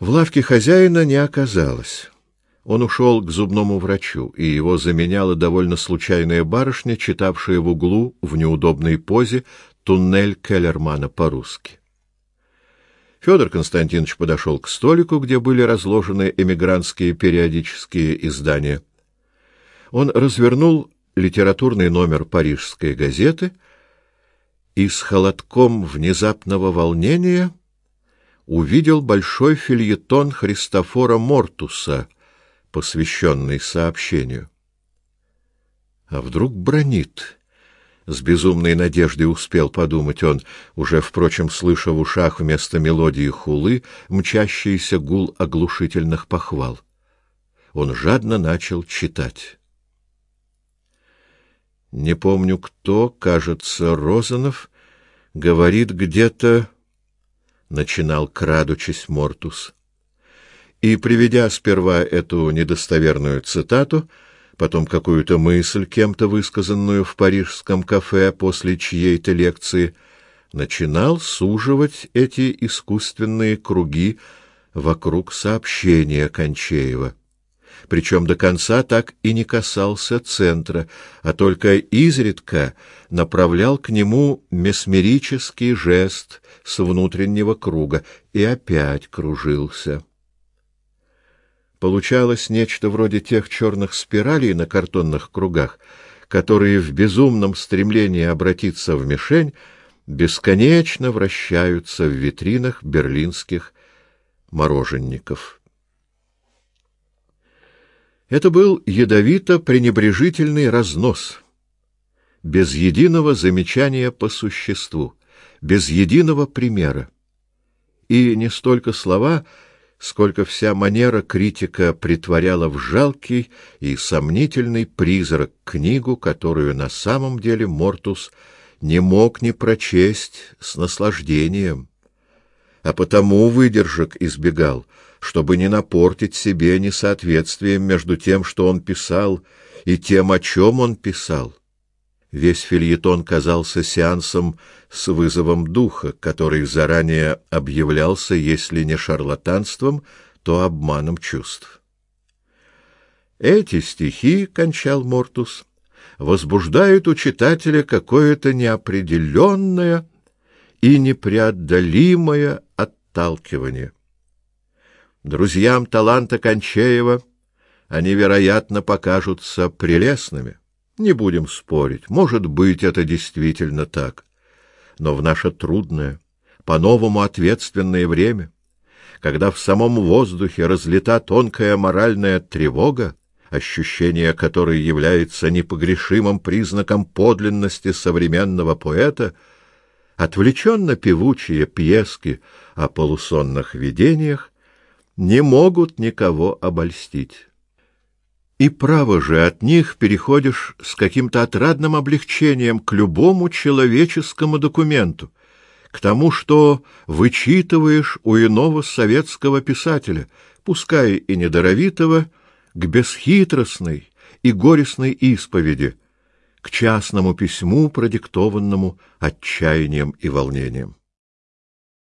В лавке хозяина не оказалось. Он ушел к зубному врачу, и его заменяла довольно случайная барышня, читавшая в углу в неудобной позе туннель Келлермана по-русски. Федор Константинович подошел к столику, где были разложены эмигрантские периодические издания. Он развернул литературный номер парижской газеты и с холодком внезапного волнения увидел большой фильетон Христофора Мортуса, посвященный сообщению. А вдруг бронит? С безумной надеждой успел подумать он, уже, впрочем, слыша в ушах вместо мелодии хулы мчащийся гул оглушительных похвал. Он жадно начал читать. Не помню кто, кажется, Розанов, говорит где-то начинал крадучись Мортус. И приведя сперва эту недостоверную цитату, потом какую-то мысль, кем-то высказанную в парижском кафе после чьей-то лекции, начинал суживать эти искусственные круги вокруг сообщения Кончеева. Причем до конца так и не касался центра, а только изредка направлял к нему месмерический жест с внутреннего круга и опять кружился. Получалось нечто вроде тех черных спиралей на картонных кругах, которые в безумном стремлении обратиться в мишень бесконечно вращаются в витринах берлинских мороженников. Это был ядовито-пренебрежительный разнос, без единого замечания по существу, без единого примера. И не столько слова, сколько вся манера критика притворяла в жалкий и сомнительный призрак книгу, которую на самом деле Мортус не мог не прочесть с наслаждением, а потому выдержек избегал — чтобы не напортить себе несоответствием между тем, что он писал, и тем, о чем он писал. Весь фильетон казался сеансом с вызовом духа, который заранее объявлялся, если не шарлатанством, то обманом чувств. Эти стихи, кончал Мортус, возбуждают у читателя какое-то неопределенное и непреодолимое отталкивание. Друзьям таланта Кончеева они, вероятно, покажутся прелестными. Не будем спорить, может быть, это действительно так. Но в наше трудное, по-новому ответственное время, когда в самом воздухе разлита тонкая моральная тревога, ощущение которой является непогрешимым признаком подлинности современного поэта, отвлеченно певучие пьески о полусонных видениях не могут никого обольстить. И право же от них переходишь с каким-то отрадным облегчением к любому человеческому документу, к тому, что вычитываешь у иного советского писателя, пускай и недоровитого, к бесхитростной и горестной исповеди, к частному письму, продиктованному отчаянием и волнением.